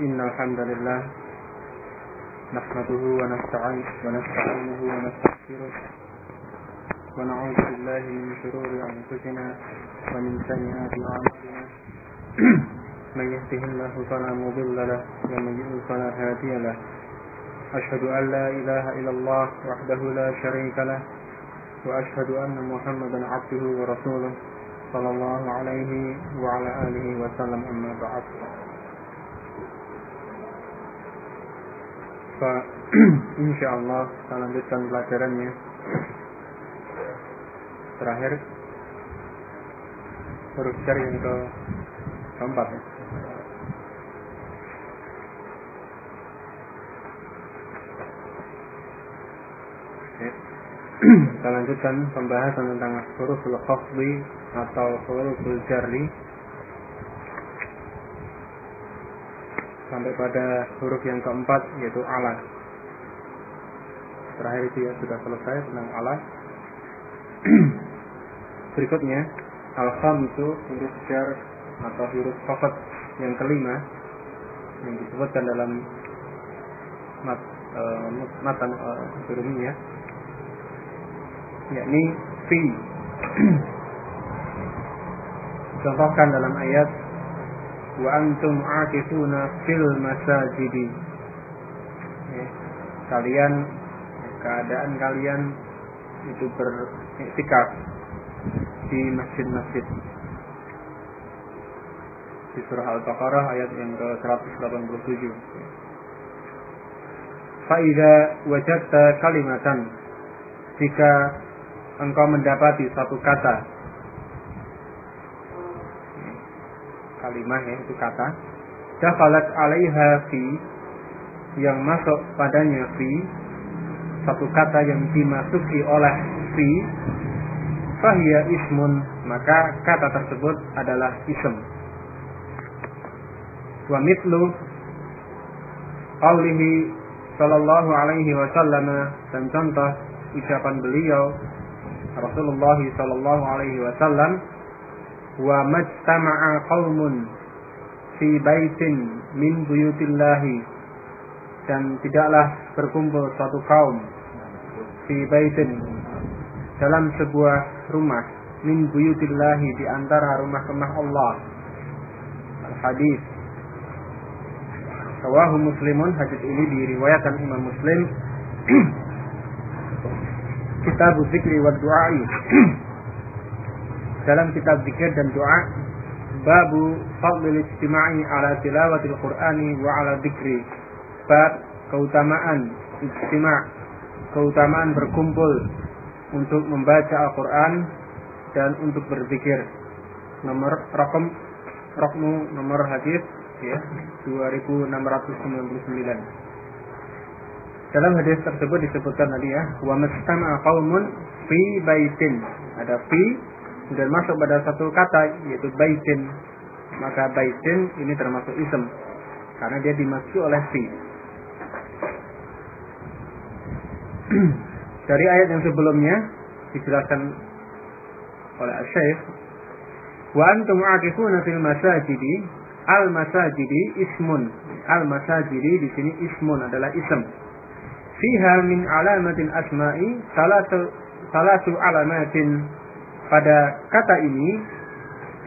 إن الحمد لله نحمده ونستعين ونستعينه ونستغفره. ونعوذ بالله من شرور أنفسنا ومن سيئات أعمالنا. من يهده الله فلا مضل له ومن يضلل فلا هادي له. أشهد أن لا إله إلا الله وحده لا شريك له وأشهد أن محمدا عبده ورسوله صلى الله عليه وعلى آله وسلم أما بعد. insya Allah kita lanjutkan pelajarannya. Terakhir. Huruf jar yang ke keempat ya. kita lanjutkan pembahasan tentang huruf khafdi atau huruf jarri sampai pada huruf yang keempat yaitu alat. Terakhir itu ya sudah selesai tentang alat. Berikutnya alham itu huruf jar atau huruf khafat yang kelima yang disebutkan dalam mat, uh, matan uh, ya yakni fi contohkan dalam ayat wa antum akifuna fil masajidi. Ya, kalian keadaan kalian itu beriktikaf di masjid-masjid. Di surah Al-Baqarah ayat yang ke-187. Fa'idha wajadta kalimatan jika engkau mendapati satu kata kalimah ya itu kata. Dakhalat alaiha fi yang masuk padanya fi satu kata yang dimasuki oleh fi fahiya ismun maka kata tersebut adalah ism. Wa mitlu qawlihi sallallahu alaihi wasallam dan contoh ucapan beliau Rasulullah sallallahu alaihi wasallam wa majtama'a qaumun fi baitin min buyutillahi. Dan tidaklah berkumpul suatu kaum fi baitin dalam sebuah rumah min buyutillahi di antara rumah-rumah Allah. Al hadis. Rawahu Muslimun. Hadis ini diriwayatkan Imam Muslim. Kitab Zikri wa Du'ai dalam kitab zikir dan doa babu fadlil istima'i ala tilawatil qur'ani wa ala zikri bab keutamaan istima' keutamaan berkumpul untuk membaca Al-Quran dan untuk berzikir. Nomor rakom rokmu nomor hadis ya 2699 dalam hadis tersebut disebutkan tadi ya, wa mastama'a qaumun fi baitin. Ada fi dan masuk pada satu kata yaitu baitin. Maka baitin ini termasuk ism karena dia dimasuki oleh fi. Dari ayat yang sebelumnya dijelaskan oleh Syekh wa antum aqifuna fil masajidi al masajidi ismun al masajidi di sini ismun adalah ism fiha min alamatin asma'i salatu salatu alamatin pada kata ini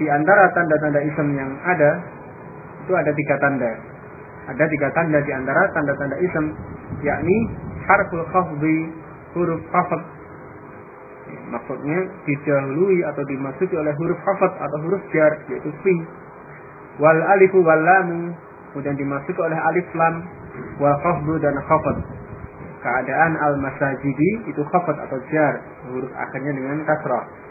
di antara tanda-tanda ism yang ada itu ada tiga tanda. Ada tiga tanda di antara tanda-tanda ism yakni harful khafdi huruf khafd. Maksudnya didahului atau dimasuki oleh huruf khafd atau huruf jar yaitu fi. Wal alifu wal lam kemudian dimasuki oleh alif lam wal khafdu dan khafd. Keadaan al-masajidi itu khafat atau jar huruf akhirnya dengan kasrah.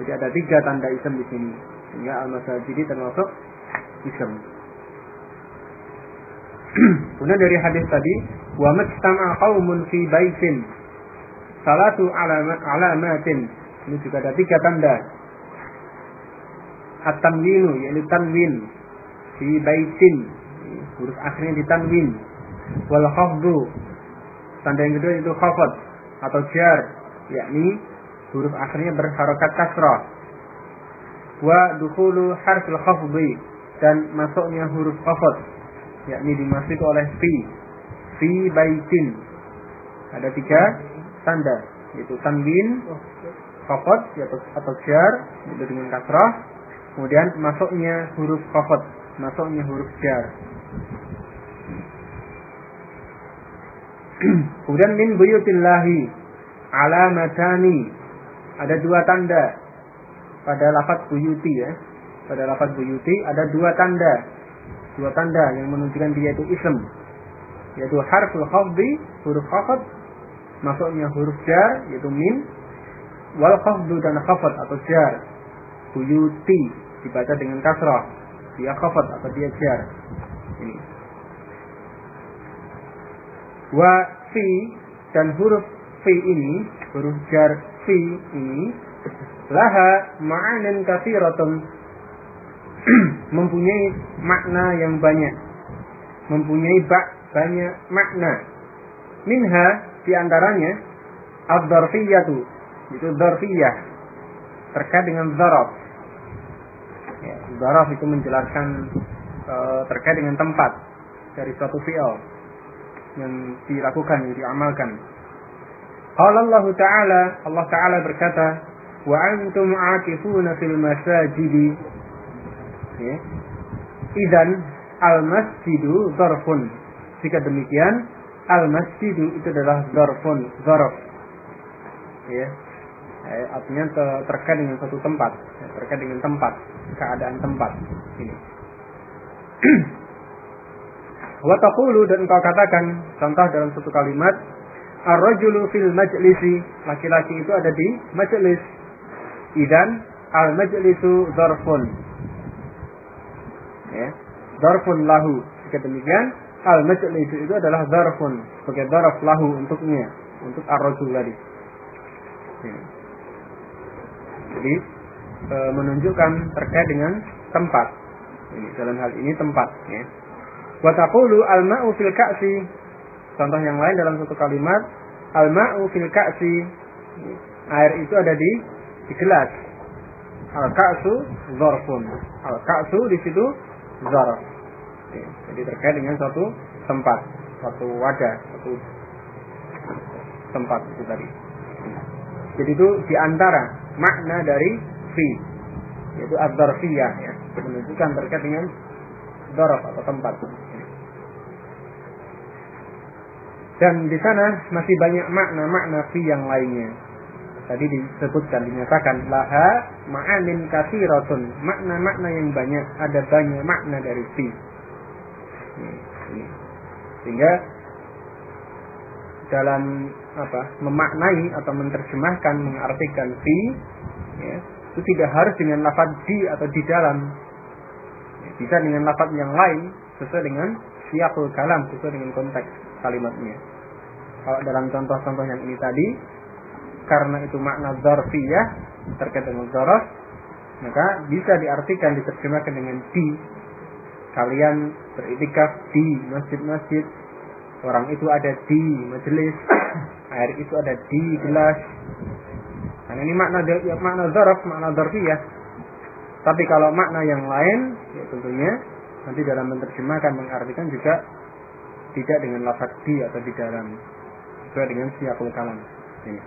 Jadi ada tiga tanda ism di sini. Sehingga al-masajidi termasuk ism. Kemudian dari hadis tadi, wa majtama qaumun fi baitin salatu alamat alamatin. Ini juga ada tiga tanda. At-tanwinu yaitu tanwin fi baitin huruf akhirnya ditanwin wal khafdu Tanda yang kedua itu khafad atau jar, yakni huruf akhirnya berharokat kasrah. Wa dukhulu harfil khafdi. Dan masuknya huruf khafad yakni dimasuki oleh fi. Fi baitin. Ada tiga tanda. Yaitu tanwin khafat yaitu atau jar itu dengan kasrah. Kemudian masuknya huruf khafat masuknya huruf jar. Kemudian min buyutillahi alamatani ada dua tanda. Pada lafaz buyuti ya. Pada lafaz buyuti ada dua tanda. Dua tanda yang menunjukkan dia itu ism. Yaitu harful khafdi huruf khafat masuknya huruf jar yaitu min. Wal khafdu dan khafat atau jar. Buyuti dibaca dengan kasrah. Dia khafat atau dia jar. Ini. Wa fi dan huruf fi ini huruf jar fi ini laha ma'anin katsiratun mempunyai makna yang banyak. Mempunyai bak banyak makna. Minha di antaranya ad-darfiyatu. Itu darfiyah. Terkait dengan zaraf ya, zaraf itu menjelaskan e, terkait dengan tempat dari suatu fi'il yang dilakukan yang diamalkan Qala Allah Ta'ala Allah Ta'ala berkata wa antum aakifuna fil masajidi. Ya. Idan al masjidu zarfun. Jika demikian al masjidu itu adalah zarfun zarf. Ya eh, artinya terkait dengan suatu tempat. Ya, terkait dengan tempat keadaan tempat. Ini. Wa taqulu dan engkau katakan contoh dalam satu kalimat ar-rajulu fil majlisi. Laki-laki itu ada di majlis. Idan al majlisu zarfun. Ya. Zarfun lahu. Jika demikian al majlis itu adalah zarfun. Sebagai zarf lahu untuknya. Untuk ar-rajul tadi. Ya. jadi e, menunjukkan terkait dengan tempat. Ini dalam hal ini tempat ya. Wa taqulu al ma'u fil ka'si contoh yang lain dalam satu kalimat al ma'u fil ka'si. Air itu ada di di gelas. Al ka'su zarfun. Al ka'su di situ zarf. Jadi terkait dengan suatu tempat, suatu wadah, suatu tempat itu tadi. Jadi itu di antara makna dari fi, yaitu ad-darfiyah ya, menunjukkan terkait dengan daraf atau tempat. Dan di sana masih banyak makna-makna fi yang lainnya. Tadi disebutkan dinyatakan laha ma'anin kasiratun, makna-makna yang banyak, ada banyak makna dari fi. Sehingga dalam apa memaknai atau menerjemahkan mengartikan fi ya, itu tidak harus dengan lafaz di atau di dalam bisa dengan lafaz yang lain sesuai dengan siapul kalam sesuai dengan konteks kalimatnya kalau dalam contoh-contoh yang ini tadi karena itu makna zarfiyah terkait dengan zaraf maka bisa diartikan diterjemahkan dengan di. Kalian beritikaf di masjid-masjid. Orang itu ada di majelis air itu ada di gelas. Nah ini makna makna zaraf makna zarfiyah. Tapi kalau makna yang lain ya tentunya nanti dalam menerjemahkan mengartikan juga tidak dengan lafaz di atau di dalam sesuai dengan siapul kalam ini.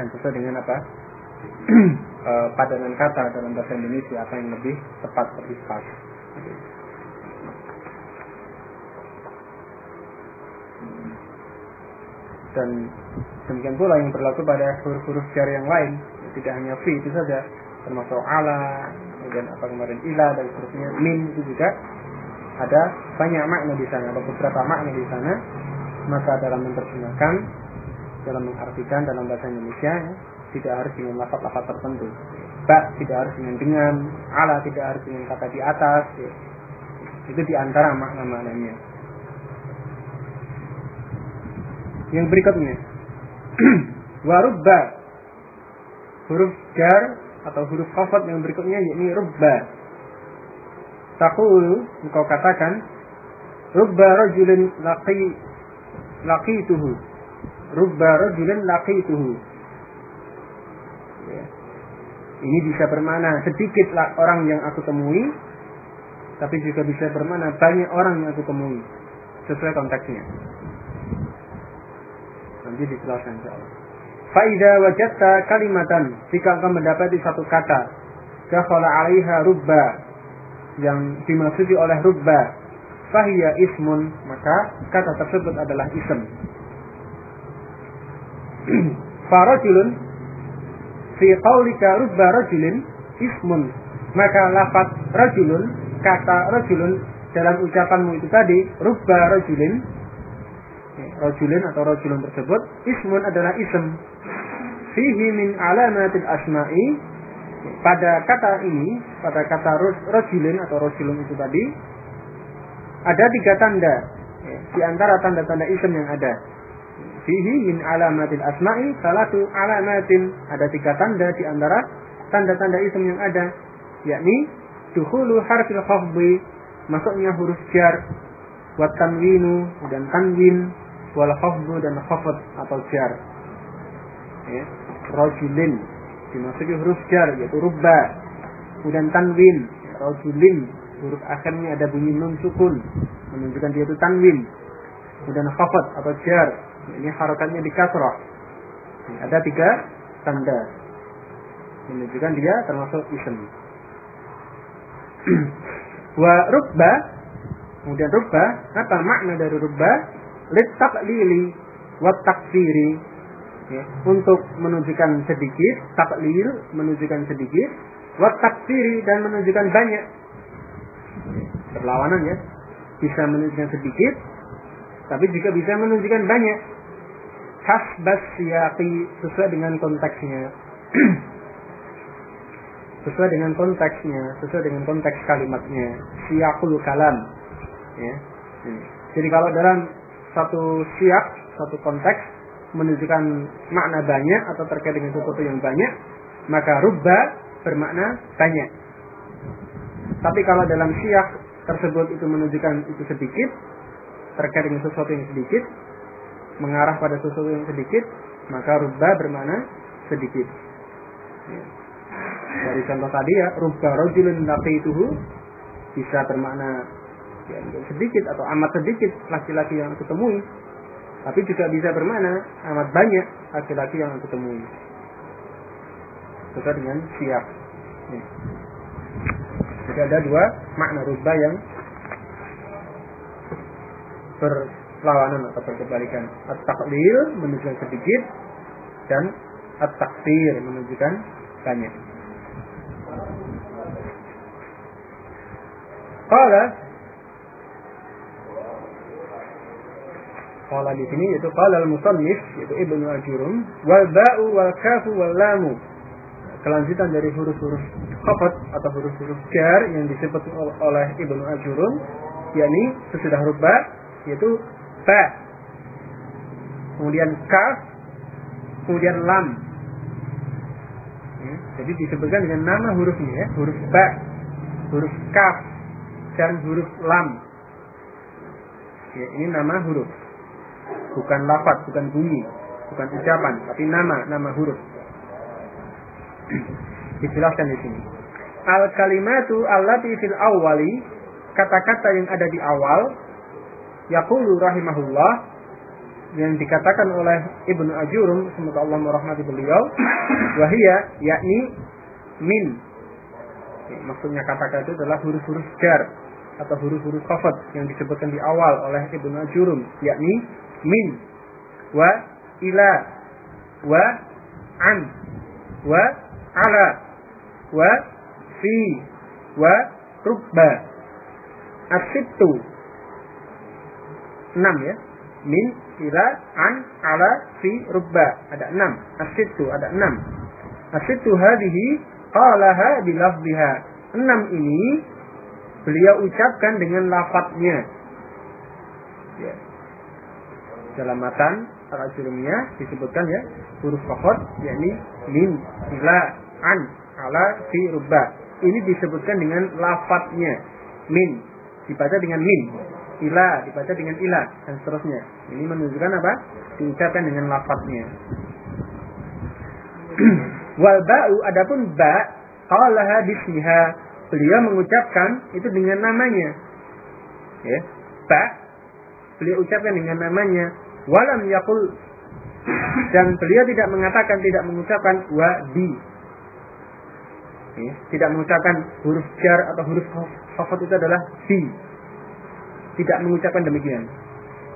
dan sesuai dengan apa e, padanan kata dalam bahasa Indonesia apa yang lebih tepat pas. Dan demikian pula yang berlaku pada huruf-huruf jar yang lain, tidak hanya fi itu saja, termasuk ala, kemudian apa kemarin ila dan seterusnya, min itu juga ada banyak makna di sana, ada beberapa makna di sana. Maka dalam menerjemahkan, dalam mengartikan dalam bahasa Indonesia, tidak harus dengan lafaz-lafaz tertentu. Ba tidak harus dengan dengan, ala tidak harus dengan kata di atas. Ya. Itu di antara makna-maknanya. Yang berikutnya, warubba huruf jar atau huruf kafat yang berikutnya yakni rubba. Takulu engkau katakan rubba rajulin laqi laqituhu. Rubba rajulin laqituhu ini bisa bermana sedikit orang yang aku temui tapi juga bisa bermakna banyak orang yang aku temui sesuai konteksnya. Nanti dijelaskan insyaallah. Faida wajatta kalimatan jika engkau mendapati satu kata dakhala 'alaiha rubba yang dimaksudi oleh rubba fahiya ismun maka kata tersebut adalah ism. Farajulun fi qaulika rubba rajulin ismun. Maka lafaz rajulun kata rajulun dalam ucapanmu itu tadi rubba rajulin rajulin atau rajulun tersebut ismun adalah ism. Fihi min alamatil asma'i. Pada kata ini pada kata rajulin atau rajulun itu tadi ada tiga tanda. Di antara tanda-tanda ism yang ada. Fihi min alamatil asma'i salatu alamatin. Ada tiga tanda di antara tanda-tanda ism yang ada. Yakni dukhulu harfil khafdi masuknya huruf jar wa tanwinu dan tanwin wal khafdu dan khafd atau jar. Ya rajulin dimasuki huruf jar yaitu rubba. Kemudian tanwin rajulin huruf akhirnya ada bunyi nun sukun menunjukkan dia itu tanwin kemudian khafd atau jar. Ini harokatnya di kasrah. Ada tiga tanda. Menunjukkan dia termasuk ism. Wa rubba kemudian rubba apa makna dari rubba? Litaklili wa takfiri ya, untuk menunjukkan sedikit, taklil menunjukkan sedikit, wa takfiri dan menunjukkan banyak. Perlawanan ya. Bisa menunjukkan sedikit, tapi juga bisa menunjukkan banyak. Hasbas siyaqi sesuai dengan konteksnya. sesuai dengan konteksnya, sesuai dengan konteks kalimatnya. Siakul kalam. Ya. Jadi kalau dalam satu siak, satu konteks menunjukkan makna banyak atau terkait dengan sesuatu yang banyak, maka rubba bermakna banyak. Tapi kalau dalam siak tersebut itu menunjukkan itu sedikit, terkait dengan sesuatu yang sedikit, mengarah pada sesuatu yang sedikit, maka rubba bermakna sedikit. Ya. Dari contoh tadi ya, rubba rajulun laqituhu bisa bermakna ya, sedikit atau amat sedikit laki-laki yang aku temui. Tapi juga bisa bermakna amat banyak laki-laki yang aku temui. Sesuai dengan siap. Ya. Jadi ada dua makna rubba yang berlawanan atau berkebalikan. At-taqlil menunjukkan sedikit dan at-taksir menunjukkan banyak. Qala Qala di sini yaitu qala al-musannif yaitu Ibnu Ajurum wal ba'u wal kafu wal lamu. Kelanjutan dari huruf-huruf khafat atau huruf-huruf jar yang disebut oleh Ibnu Ajurum yakni sesudah huruf ba yaitu ba. Kemudian kaf, kemudian lam. Ya, jadi disebutkan dengan nama hurufnya ya, huruf ba, huruf kaf, dan huruf lam. Ya, ini nama huruf. Bukan lafaz, bukan bunyi, bukan ucapan, tapi nama, nama huruf. Dijelaskan di sini. Al kalimatu allati fil awwali kata-kata yang ada di awal yaqulu rahimahullah yang dikatakan oleh Ibnu Ajurum semoga Allah merahmati beliau wahia yakni min maksudnya kata-kata itu adalah huruf-huruf jar atau huruf-huruf khafat yang disebutkan di awal oleh Ibnu Ajurum yakni min wa ila wa an wa ala. Wa. Fi. Wa. Rubba asittu enam ya. Min ila an ala fi rubba ada enam. Asittu ada enam. Asittu hadhihi qalaha bilafziha. Enam ini beliau ucapkan dengan lafadznya. Ya. Dalam matan al-ajurumiyah disebutkan ya. Huruf fakot yakni min, ila, an, ala, fi, rubba. Ini disebutkan dengan lafadznya. Min dibaca dengan min, ila dibaca dengan ila dan seterusnya. Ini menunjukkan apa? Diucapkan dengan lafadznya. Wal ba'u adapun ba qalaha bismiha beliau mengucapkan itu dengan namanya. Ya, ba beliau ucapkan dengan namanya walam yakul dan beliau tidak mengatakan tidak mengucapkan wa di ya, tidak mengucapkan huruf jar atau huruf khafat itu adalah di tidak mengucapkan demikian.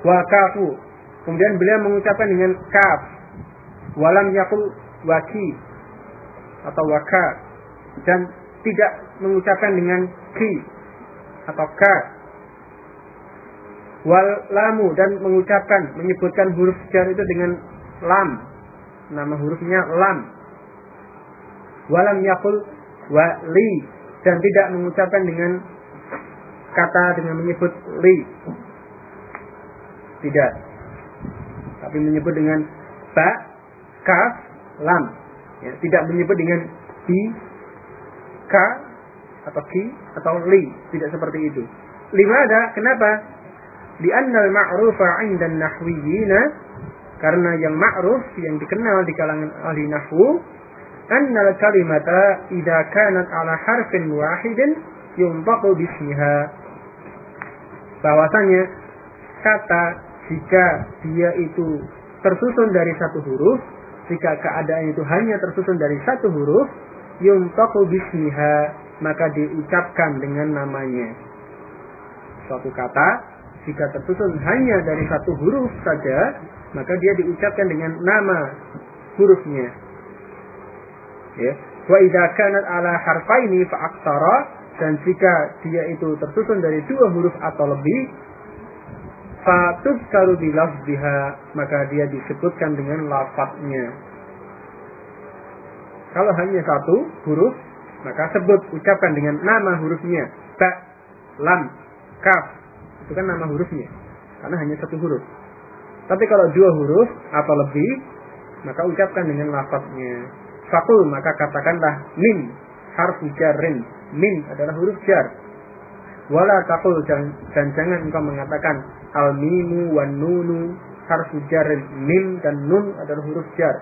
Wa kafu. Kemudian beliau mengucapkan dengan kaf. Walam yakul waki. Atau waka. Dan tidak mengucapkan dengan ki. Atau ka. Wal lamu. Dan mengucapkan menyebutkan huruf jar itu dengan lam. Nama hurufnya lam. Walam yakul li dan tidak mengucapkan dengan kata dengan menyebut li. Tidak. Tapi menyebut dengan ba kaf lam. Ya, tidak menyebut dengan di ka atau ki atau li. Tidak seperti itu. Lima ada kenapa? Di annal ma'rufa 'inda nahwiyina karena yang ma'ruf yang dikenal di kalangan ahli nahwu annal kalimata idza kanat ala harfin wahidin yuntaqu bismiha bahwasanya kata jika dia itu tersusun dari satu huruf jika keadaan itu hanya tersusun dari satu huruf yuntaqu bismiha maka diucapkan dengan namanya. Suatu kata jika tersusun hanya dari satu huruf saja maka dia diucapkan dengan nama hurufnya ya. Wa idza kanat ala harfaini fa dan jika dia itu tersusun dari dua huruf atau lebih fa tuzkaru bi lafziha. Maka dia disebutkan dengan lafadznya. Kalau hanya satu huruf maka sebut ucapkan dengan nama hurufnya. Ba lam kaf. Itu kan nama hurufnya. Karena hanya satu huruf. Tapi kalau dua huruf atau lebih maka ucapkan dengan lafadznya Fakul maka katakanlah min harfu jarrin. Min adalah huruf jar. Wala takul dan, jangan engkau mengatakan al mimu wan nunu harfu jarrin. Mim dan nun adalah huruf jar.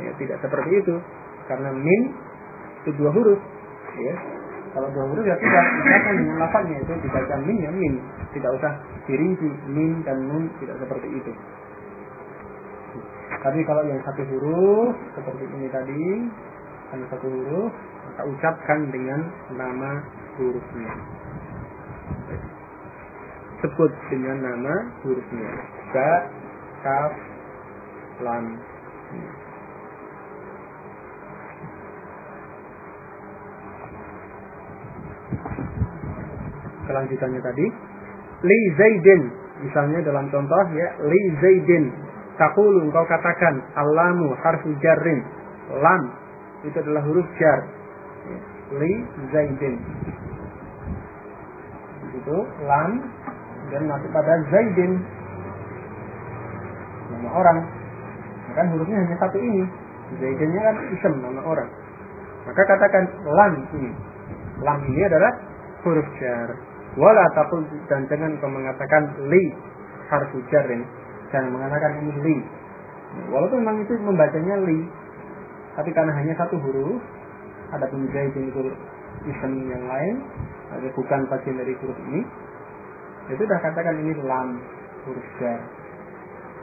Ya, tidak seperti itu. Karena min itu dua huruf. Ya. Kalau dua huruf ya tidak dikatakan dengan lafaznya itu dibaca min ya min. Tidak usah dirinci min dan nun tidak seperti itu. Tapi kalau yang satu huruf seperti ini tadi, hanya satu huruf, maka ucapkan dengan nama hurufnya. Sebut dengan nama hurufnya. Ba, kaf, lam. Kelanjutannya tadi, li zaidin. Misalnya dalam contoh ya, li zaidin Takulu engkau katakan alamu harfu jarrin. Lam itu adalah huruf jar. Li zaidin. Itu lam dan masuk pada zaidin. Nama orang. Kan hurufnya hanya satu ini. Zaidinnya kan isem nama orang. Maka katakan lam ini. Lam ini adalah huruf jar. Wala takul dan jangan kau mengatakan li harfu jarrin dan mengatakan ini li. Walaupun memang itu membacanya li, tapi karena hanya satu huruf, ada pun zaidin itu isim yang lain, ada bukan bagian dari huruf ini, itu sudah katakan ini lam huruf jar.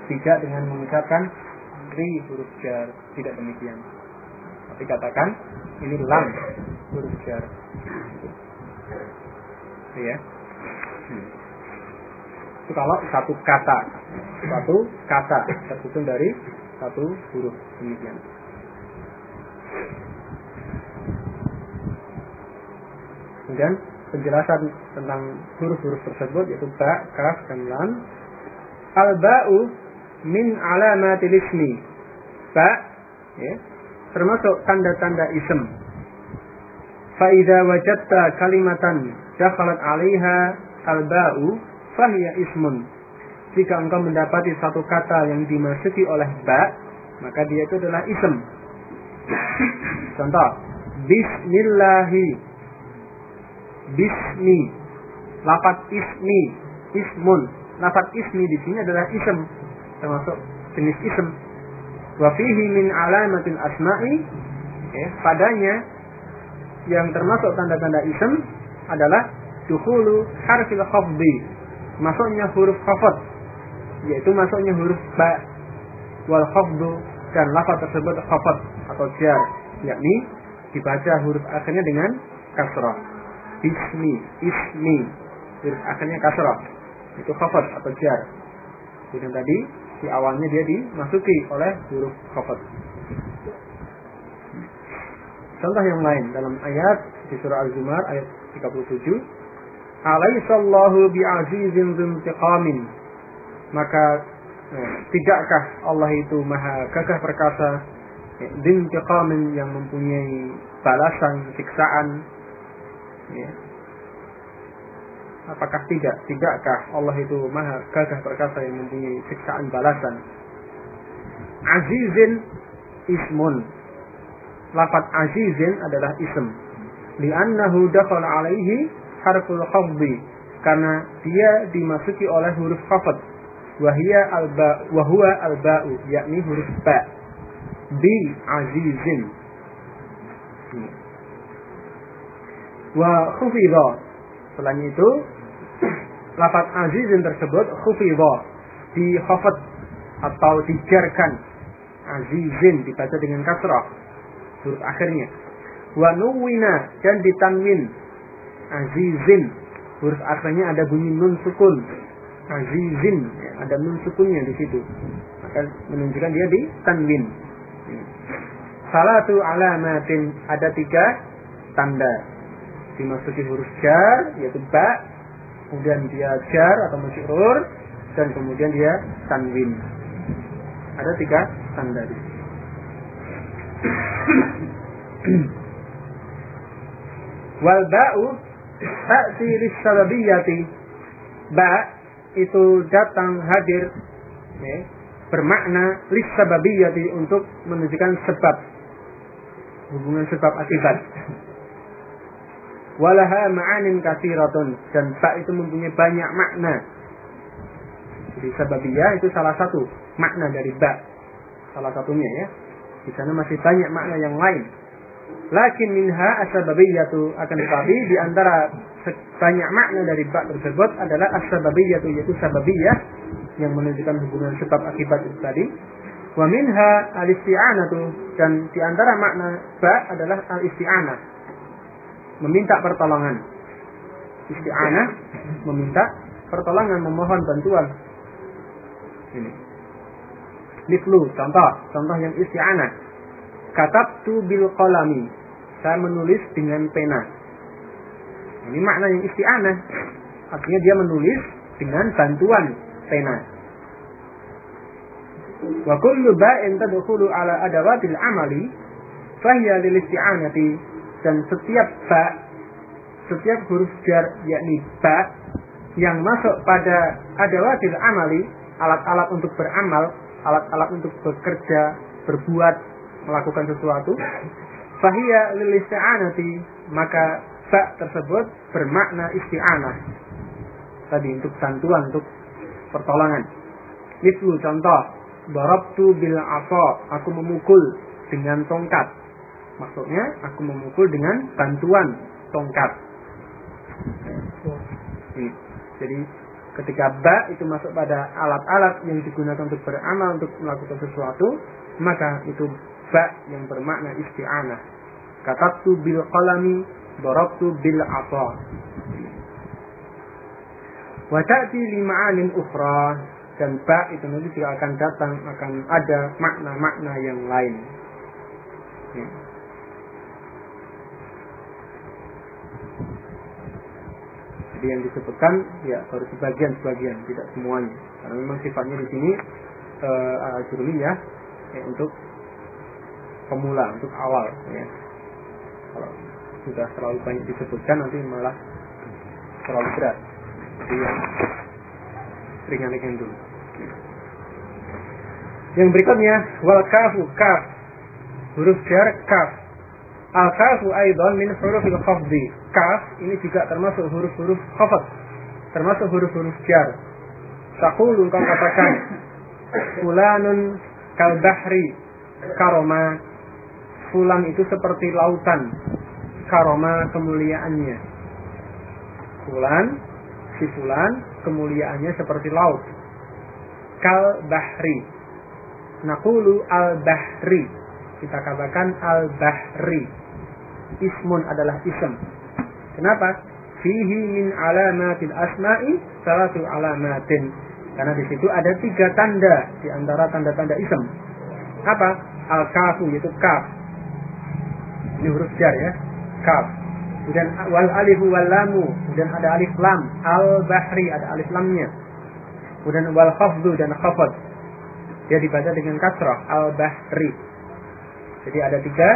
Tidak dengan mengucapkan li huruf jar, tidak demikian. Tapi katakan ini lam huruf jar. Ya. Hmm itu kalau satu kata satu kata tersusun dari satu huruf. Demikian. Kemudian penjelasan tentang huruf-huruf tersebut yaitu ba, kaf, dan lam. Al-ba'u min alamatil ismi. Ba ya, termasuk tanda-tanda ism. Fa'idha wajadta kalimatan dakhalat 'alaiha al-ba'u fahiya ismun. Jika engkau mendapati satu kata yang dimasuki oleh ba, maka dia itu adalah ism. Contoh, bismillahi. Bismi. Lafat ismi, ismun. Lafat ismi di sini adalah ism, termasuk jenis ism. Wa fihi min alamatil asma'i. Ya, padanya yang termasuk tanda-tanda ism adalah dukhulu harfil khafdi. Masuknya huruf khafat yaitu masuknya huruf ba wal khafdu dan lafaz tersebut khafat atau jar yakni dibaca huruf akhirnya dengan kasrah. Ismi, ismi. Huruf akhirnya kasrah. Itu khafat atau jar. Jadi tadi di awalnya dia dimasuki oleh huruf khafat. Contoh yang lain dalam ayat di surah Al-Zumar ayat 37 Alaihissallahu bi'azizin zintiqamin maka eh, tidakkah Allah itu maha gagah perkasa zintiqamin yang mempunyai balasan siksaan ya. apakah tidak tidakkah Allah itu maha gagah perkasa yang mempunyai siksaan balasan? Azizin ismun. Lafat azizin adalah ism. Li'annahu dakhala alaihi harful khafdi. Karena dia dimasuki oleh huruf khafd wahia alba wahua alba'u yakni huruf ba. Bi azizin. Wa khufidha. Selain itu lafat azizin tersebut khufidha. Di khafd atau dijarkan. Azizin dibaca dengan kasrah. Huruf akhirnya. Wa nuwina dan ditanwin. Azizin. Huruf akhirnya ada bunyi nun sukun. Azizin ada nun sukunnya di situ. Maka menunjukkan dia di tanwin. Salatu alamatin. Ada tiga tanda. Dimasuki huruf jar yaitu ba. Kemudian dia jar atau masyurur. Dan kemudian dia tanwin. Ada tiga tanda di situ. Wal ba'u ta'ti sababiyati. Ba itu datang hadir ya, bermakna sababiyati untuk menunjukkan sebab hubungan sebab akibat. Walaha ma'anin kasiratun dan ba itu mempunyai banyak makna. Jadi sababiyah itu salah satu makna dari ba. Salah satunya ya. Di sana masih banyak makna yang lain. Lakin minha asbabiyatu akan tetapi di antara banyak makna dari bab tersebut adalah asbabiyatu yaitu sababiyah yang menunjukkan hubungan sebab akibat itu tadi. Wa minha al-isti'anatu dan di antara makna ba adalah al-isti'anah. Meminta pertolongan. Isti'anah meminta pertolongan, memohon bantuan. Ini. Mislu, contoh, contoh yang isti'anah. Tu bil qalami. Saya menulis dengan pena. Ini makna yang isti'anah. Artinya dia menulis dengan bantuan pena. Wa kullu ba'in tadkhulu ala adawatil amali fahiya lil isti'anati dan setiap ba setiap huruf jar yakni ba yang masuk pada adawatil amali alat-alat untuk beramal alat-alat untuk bekerja, berbuat, melakukan sesuatu, fahiyya lil isti'anati, maka ba tersebut bermakna isti'anah. Tadi untuk bantuan, untuk pertolongan. Mislu contoh, darabtu bil asa, aku memukul dengan tongkat. Maksudnya, aku memukul dengan bantuan tongkat. Jadi ketika ba itu masuk pada alat-alat yang digunakan untuk beramal untuk melakukan sesuatu maka itu ba yang bermakna isti'anah katabtu bil qalami darabtu bil asa wa ta'ti li ma'anin ukhra dan ba itu nanti juga akan datang akan ada makna-makna yang lain ya. Jadi yang disebutkan ya baru sebagian-sebagian, tidak semuanya. Karena memang sifatnya di sini uh, ya untuk pemula, untuk awal ya. Kalau sudah terlalu banyak disebutkan nanti malah terlalu berat. Jadi ya, ringan-ringan dulu. Yang berikutnya wal kafu kaf huruf jar kaf Al-kafu aidan min hurufil khafdi. Kaf ini juga termasuk huruf-huruf khafd. Termasuk huruf-huruf jar. Taqulu kau katakan fulanun kalbahri karoma fulan itu seperti lautan karoma kemuliaannya. Fulan, si fulan kemuliaannya seperti laut. Kal bahri. Nakulu al bahri. Kita katakan al bahri. Ismun adalah ism. Kenapa? Fihi min alamatil asma'i salatu alamatin. Karena di situ ada tiga tanda di antara tanda-tanda ism. Apa? Al-kafu yaitu kaf. Ini huruf jar ya. Kaf. Kemudian wal alifu wal lamu. Kemudian ada alif lam. Al-bahri ada alif lamnya. Kemudian wal khafdu dan khafad. Dia dibaca dengan kasrah. Al-bahri. Jadi ada tiga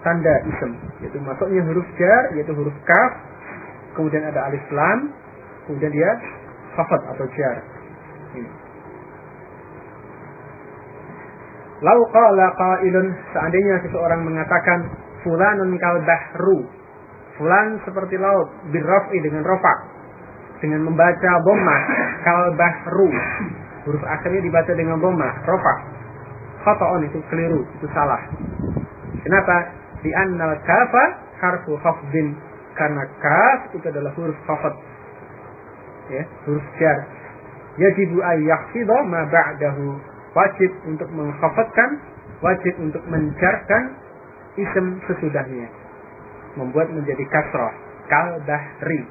tanda ism. Yaitu masuknya huruf jar, yaitu huruf kaf. Kemudian ada alif lam. Kemudian dia khafad atau jar. Ini. Lau qala qailun seandainya seseorang mengatakan fulanun kal bahru. Fulan seperti laut birraf'i dengan rofa. Dengan membaca bomma kal bahru. Huruf akhirnya dibaca dengan bomma, rofa. Khata'un itu keliru, itu salah. Kenapa? Di annal kafa harfu khafdin. Karena kaf itu adalah huruf khafd. Ya, huruf jar. Yajibu ayyakhfidha ma ba'dahu wajib untuk mengkhafatkan, wajib untuk menjarkan isim sesudahnya. Membuat menjadi kasrah. Kal bahri.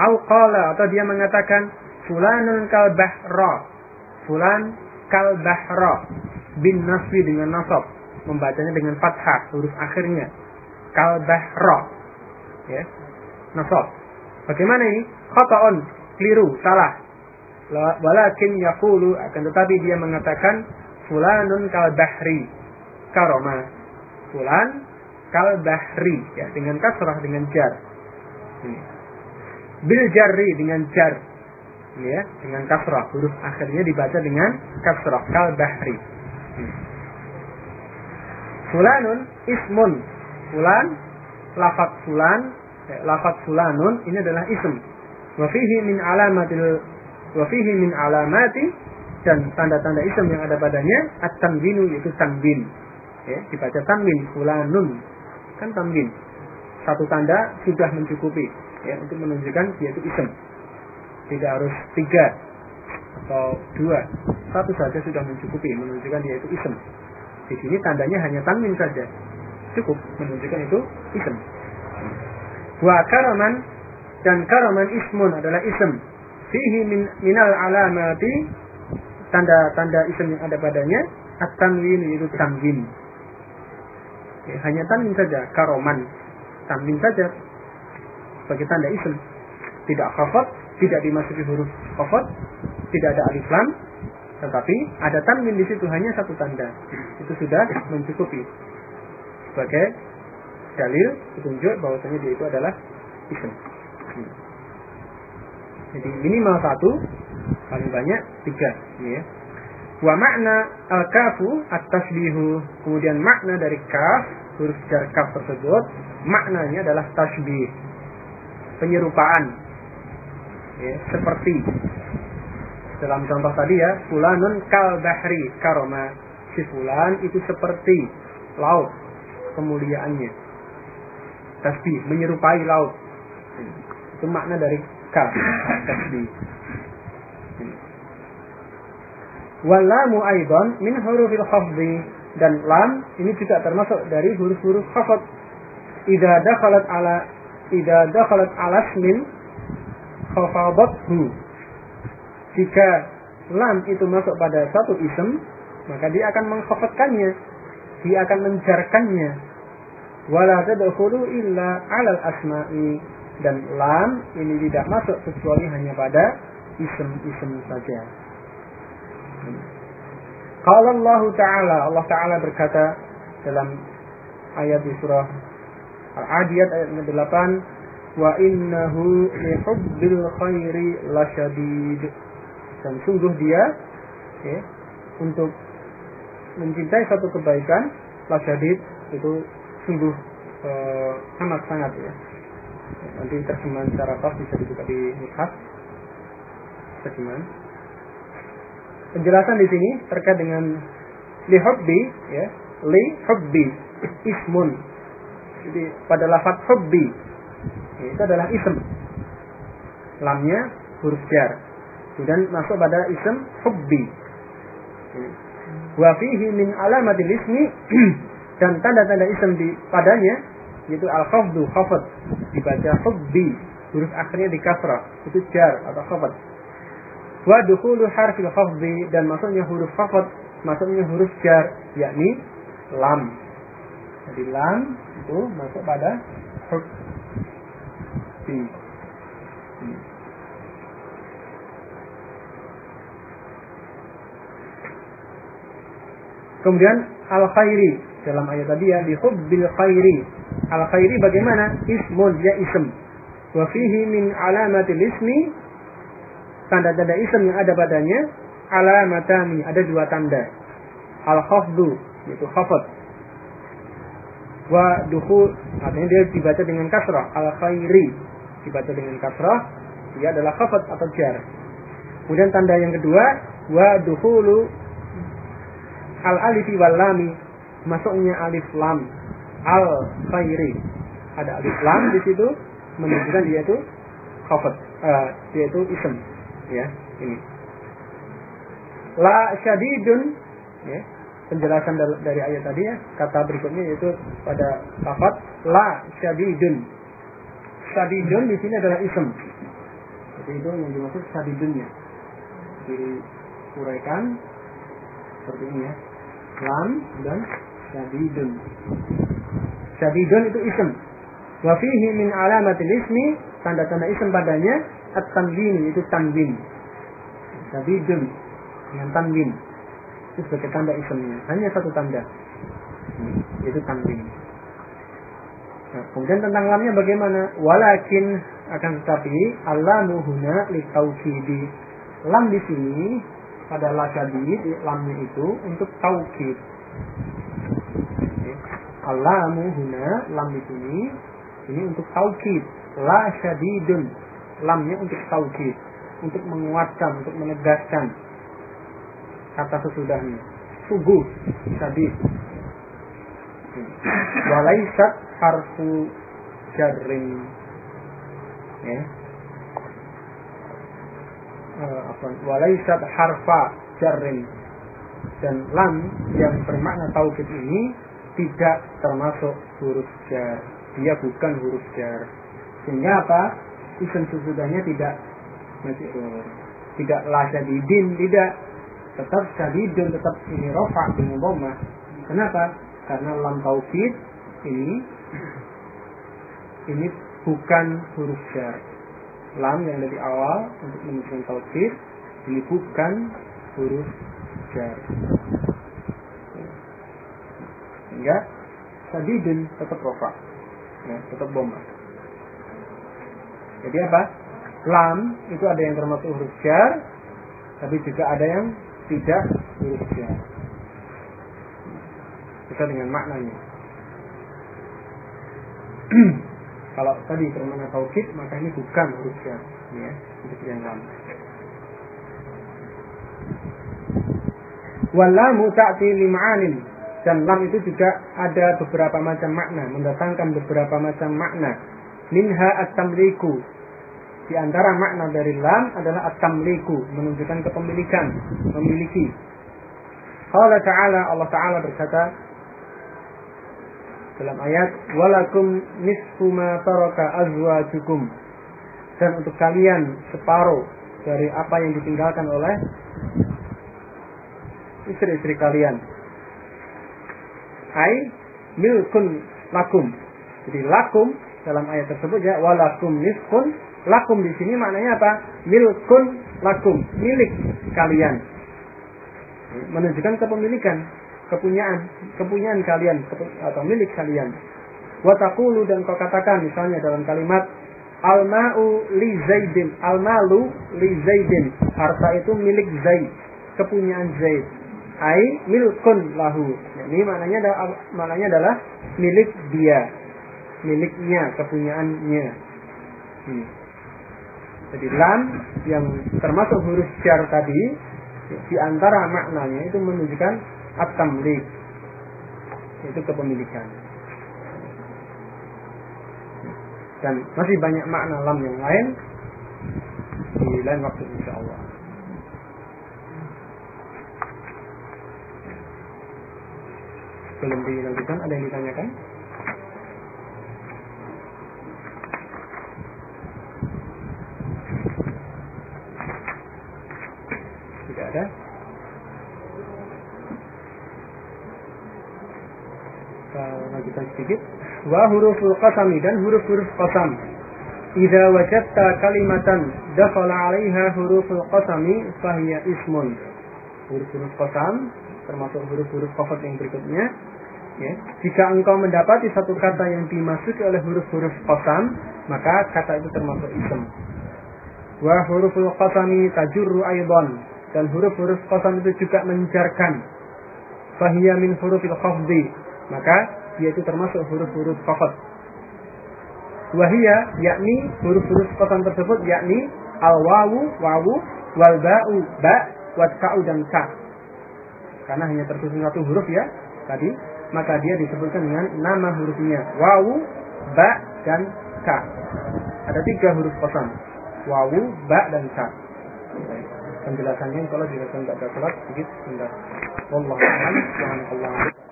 Au qala atau dia mengatakan fulanun kal bahra. Fulan kal bahra. Bin naswi dengan nasab. Membacanya dengan fathah huruf akhirnya. Kal bahra. Ya. Nasab. Bagaimana ini? Khata'un, keliru, salah walakin yaqulu akan tetapi dia mengatakan fulanun kal bahri karoma. Fulan kal bahri ya dengan kasrah dengan jar. Ini. Bil jarri dengan jar. Ini ya dengan kasrah. Huruf akhirnya dibaca dengan kasrah. Kal bahri fulanun ismun. Fulan lafat fulan. Ya, lafat fulanun ini adalah ism. Wa fihi min alamatil wa fihi min alamati dan tanda-tanda ism yang ada padanya at-tanwinu yaitu tanwin. Ya, dibaca tanwin fulanun. Kan tanwin. Satu tanda sudah mencukupi ya untuk menunjukkan dia itu ism. Tidak harus tiga atau dua. Satu saja sudah mencukupi menunjukkan dia itu ism. Di sini tandanya hanya tanwin saja. Cukup menunjukkan itu ism. Wa karaman dan karaman ismun adalah ism fihi min, minal alamati tanda-tanda isim yang ada padanya at-tanwin yaitu tanwin. Ya, hanya tanwin saja, karoman. Tanwin saja sebagai tanda isim. Tidak khafat, tidak dimasuki huruf khafat, tidak ada alif lam, tetapi ada tanwin di situ hanya satu tanda. Itu sudah mencukupi sebagai dalil petunjuk bahwasanya dia itu adalah isim. Jadi minimal satu, paling banyak tiga. Ya. Wa makna al-kafu at-tasbihu. Kemudian makna dari kaf, huruf jar kaf tersebut, maknanya adalah tasbih. Penyerupaan. Ya, seperti dalam contoh tadi ya, fulanun kal bahri karoma. Si fulan itu seperti laut kemuliaannya. Tasbih menyerupai laut. Itu makna dari kaf tasbih. Walamu aidan min hurufil khafdi dan lam ini juga termasuk dari huruf-huruf khafd. Idza dakhalat ala idza dakhalat ala ismin khafadathu. Jika lam itu masuk pada satu isim, maka dia akan mengkhafadkannya, dia akan menjarkannya. Wala tadkhulu illa 'alal asma'i dan lam ini tidak masuk kecuali hanya pada isim-isim saja. Kalau Allah Ta'ala, Allah Ta'ala berkata dalam ayat di surah Al-Adiyat ayat 8, wa innahu li hubbil khairi lasyadid. Dan sungguh dia ya, untuk mencintai satu kebaikan lasyadid itu sungguh uh, amat sangat ya. Nanti terjemahan secara pas bisa dibuka di mushaf. Terjemahan penjelasan di sini terkait dengan li hubbi ya li hubbi ismun Jadi pada lafaz hubbi itu adalah ism. Lamnya huruf jar. Kemudian masuk pada ism hubbi. Wa fihi min alamatil ismi dan tanda-tanda ism di padanya yaitu al-khafdu khafad dibaca hubbi huruf akhirnya di kasrah itu jar atau khafad wa dukhulu harfil khafdi dan masuknya huruf khafad masuknya huruf jar yakni lam jadi lam itu masuk pada huruf di Kemudian al khairi dalam ayat tadi ya di hubbil khairi. Al khairi bagaimana? Ismun ya ism. Wa fihi min alamatil ismi tanda-tanda ism yang ada padanya alamatani ada dua tanda. Al khafdu yaitu khafat. Wa dukhul artinya dia dibaca dengan kasrah. Al khairi dibaca dengan kasrah dia adalah khafat atau jar. Kemudian tanda yang kedua wa dukhulu al alifi wal lami masuknya alif lam al khairi ada alif lam di situ menunjukkan dia itu khafat uh, dia itu ism ya ini. La syadidun ya penjelasan dari ayat tadi ya kata berikutnya yaitu pada lafaz la syadidun. Syadidun di sini adalah ism. Jadi itu yang dimaksud syadidunnya. Diuraikan seperti ini ya. Lam dan syadidun. Syadidun itu ism. Wa fihi min alamatil ismi tanda-tanda ism padanya at-tanwin itu tanwin syadidun dengan tanwin itu sebagai tanda ismnya. Hanya satu tanda. Itu tanwin nah, kemudian tentang lamnya bagaimana? Walakin akan tetapi allamu huna li lam di sini pada la syadid lamnya itu untuk taukid. Allamu huna lam di sini ini untuk taukid. La syadidun lamnya untuk taukid, untuk menguatkan, untuk menegaskan. Kata sesudahnya. Subuh syadid. Walaisat harfu jarrin. Ya, apa? Walaisat harfa jarrin dan lam yang bermakna taukid ini tidak termasuk huruf jar. Dia bukan huruf jar. Sehingga apa isim sesudahnya tidak masih tidak la syadidin tidak tetap syadidun tetap ini rofa dengan bomah kenapa karena lam taukid ini ini bukan huruf jar lam yang dari awal untuk menunjukkan taukid ini bukan huruf jar. Sehingga sadidun tetap rofa. Ya, tetap bomba. Jadi apa? Lam itu ada yang termasuk huruf jar, tapi juga ada yang tidak huruf jar. Kita dengan maknanya. Kalau tadi bermakna taukid, maka ini bukan huruf jar, ya, untuk yang lama. Walamu ta'ti lima'anin dan lam itu juga ada beberapa macam makna, mendatangkan beberapa macam makna. Minha at-tamliku. Di antara makna dari lam adalah at-tamliku, menunjukkan kepemilikan, memiliki. Allah Ta'ala Allah Ta'ala berkata, dalam ayat walakum nisfu ma taraka azwajukum dan untuk kalian separuh dari apa yang ditinggalkan oleh istri-istri kalian. Ai milkun lakum. Jadi lakum dalam ayat tersebut ya walakum nisfun lakum di sini maknanya apa? Milkun lakum, milik kalian. Menunjukkan kepemilikan kepunyaan kepunyaan kalian atau milik kalian. Watakulu dan kau katakan misalnya dalam kalimat Al-ma'u li Zaidin. Al-malu li Zaidin. Harta itu milik Zaid. Kepunyaan Zaid. Ai milkun lahu. Ini maknanya adalah, maknanya adalah milik dia. Miliknya, kepunyaannya. Hmm. Jadi lam yang termasuk huruf jar tadi di antara maknanya itu menunjukkan at-tamlik itu kepemilikan dan masih banyak makna lam yang lain di lain waktu insya Allah. Belum dilanjutkan, ada yang ditanyakan? Tidak ada? Kita lanjutkan sedikit. Wa huruful qasami dan huruf-huruf qasam. Idza wajadta kalimatan dakhala 'alaiha huruful qasami fahiya ismun. Huruf-huruf qasam termasuk huruf-huruf qafat yang berikutnya ya. Jika engkau mendapati satu kata yang dimasuki oleh huruf-huruf qasam, maka kata itu termasuk ism. Wa huruful qasami tajurru aidan dan huruf-huruf qasam itu juga menjarkan. Fahiya min hurufil khafdi, maka dia itu termasuk huruf-huruf khafat. Wahia yakni huruf-huruf qasam tersebut yakni al wawu wawu wal ba'u ba wat ka'u dan ka. Karena hanya tersusun satu huruf ya tadi maka dia disebutkan dengan nama hurufnya. Wawu ba dan ka. Ada tiga huruf kosong wawu ba dan ka. Penjelasannya kalau dilakukan tidak ada salat sedikit sebentar. Wallahu a'lam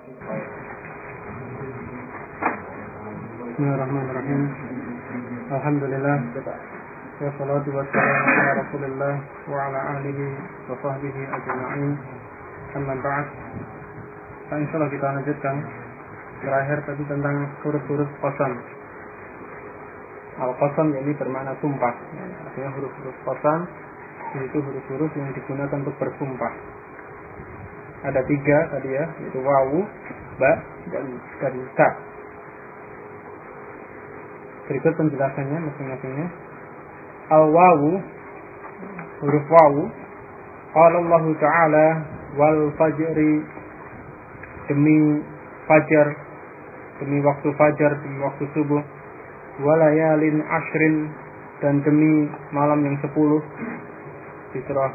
Bismillahirrahmanirrahim Alhamdulillah Wassalatu wassalamu ala rasulillah Wa ala alihi wa sahbihi ajma'in Amma ba'd. Nah, insyaallah kita lanjutkan terakhir tadi tentang huruf-huruf qasam. Al-qasam ini bermakna sumpah. Artinya huruf-huruf qasam itu huruf-huruf yang digunakan untuk bersumpah. Ada tiga tadi ya, yaitu wawu, ba, dan dan ta. Berikut penjelasannya masing-masingnya. Al-wawu, huruf wawu, Allah Ta'ala wal fajri demi fajar demi waktu fajar demi waktu subuh. Walayalin ashrin dan demi malam yang sepuluh. Di surah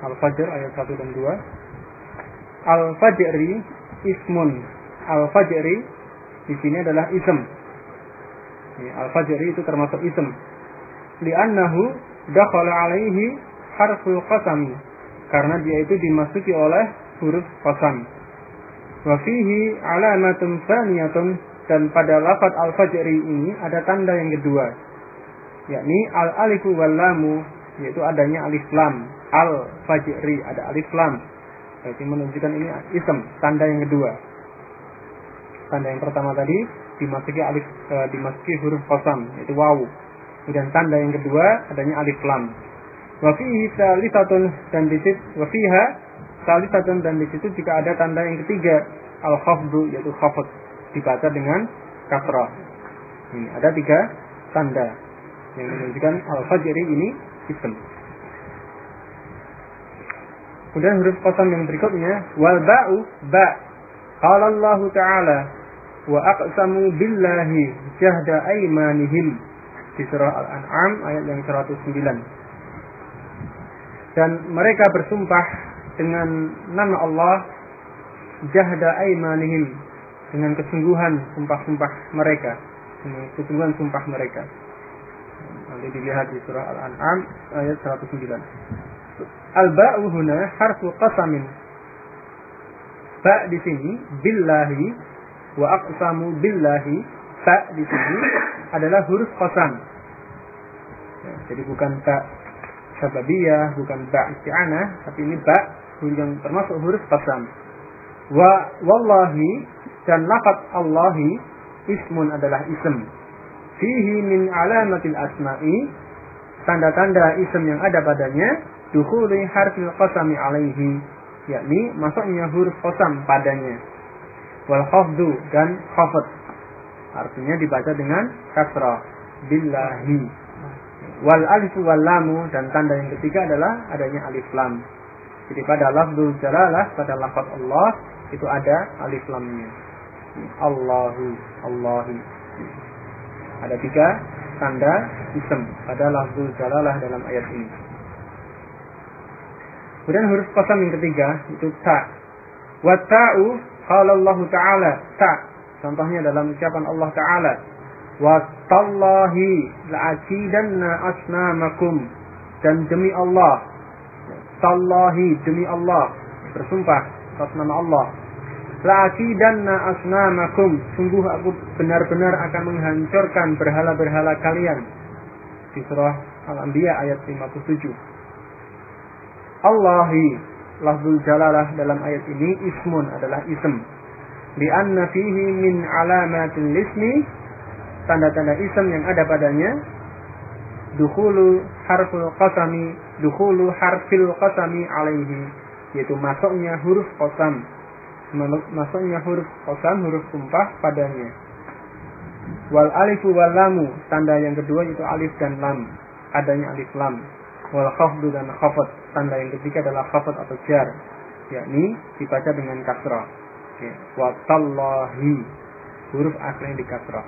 Al-Fajr ayat 1 dan 2 Al-Fajri ismun. Al-Fajri di sini adalah ism Al-Fajri itu termasuk ism li'annahu dakhala alaihi harful qasami karena dia itu dimasuki oleh huruf qasam. Wa fihi alamatun tsaniyatun dan pada lafaz al-fajri ini ada tanda yang kedua. Yakni al-alifu wal lamu yaitu adanya alif lam. Al-fajri ada alif lam. Berarti menunjukkan ini ism tanda yang kedua. Tanda yang pertama tadi dimasuki alif e, dimasuki huruf qasam yaitu wawu kemudian tanda yang kedua adanya alif lam Wafihi salisatun dan di situ wafiha salisatun dan di situ jika ada tanda yang ketiga al khafdu yaitu khafd dibaca dengan kasrah. Ini ada tiga tanda yang menunjukkan al fajri ini isim. Kemudian huruf kosong yang berikutnya wal ba'u ba. Qala Allah Ta'ala wa aqsamu billahi jahda aymanihim. Di surah Al-An'am ayat yang 109 dan mereka bersumpah dengan nama Allah jahda aimanihim dengan kesungguhan sumpah-sumpah mereka. Dengan kesungguhan sumpah mereka. Nanti dilihat di surah Al-An'am ayat 109 Al-ba'u huna harfu qasamin. Ba di sini billahi wa aqsamu billahi ta di sini adalah huruf qasam jadi bukan ta sababiyah, bukan ba isti'anah, tapi ini ba yang termasuk huruf qasam. Wa wallahi dan lafaz Allahi ismun adalah ism. Fihi min alamatil asma'i tanda-tanda ism yang ada padanya dukhuli harfil qasami alaihi yakni masuknya huruf qasam padanya. Wal khafdu dan khafd artinya dibaca dengan kasrah billahi Wal alif wal lamu dan tanda yang ketiga adalah adanya alif lam. Jadi pada lafzul jalalah pada lafaz Allah itu ada alif lamnya. Allahu, Allahi. Ada tiga tanda ism pada lafzul jalalah dalam ayat ini. Kemudian huruf qasam yang ketiga itu ta. Wa ta'u qala Allah Ta'ala. Ta. Contohnya dalam ucapan Allah Ta'ala. Wa tallahi la'akidanna asnamakum. Dan demi Allah. Tallahi demi Allah. Bersumpah atas nama Allah. La'akidanna asnamakum. Sungguh aku benar-benar akan menghancurkan berhala-berhala kalian. Di surah Al-Anbiya ayat 57 Allahi lafzul jalalah dalam ayat ini ismun adalah ism. Lianna fihi min alamatil ismi tanda-tanda ism yang ada padanya dukhulu harful qasami dukhulu harfil qasami alaihi yaitu masuknya huruf qasam. Masuknya huruf qasam huruf sumpah padanya. Wal alifu wal lamu tanda yang kedua itu alif dan lam. Adanya alif lam. Wal khafdu dan khafat tanda yang ketiga adalah khafat atau jar yakni dibaca dengan kasrah. Ya. wa tallahi huruf akhirnya di kasrah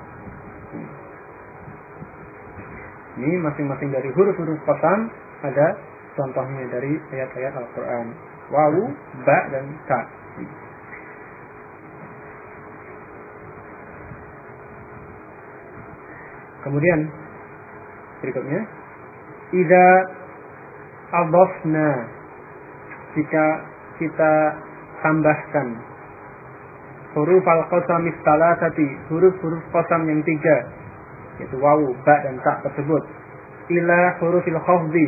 ini masing-masing dari huruf-huruf qasam ada contohnya dari ayat-ayat Al-Quran. Wawu, ba, dan ta kemudian berikutnya. Ida adofna jika kita tambahkan huruf al-qasam salasati huruf-huruf qasam yang tiga yaitu wawu, ba dan ta tersebut ila hurufil khafdi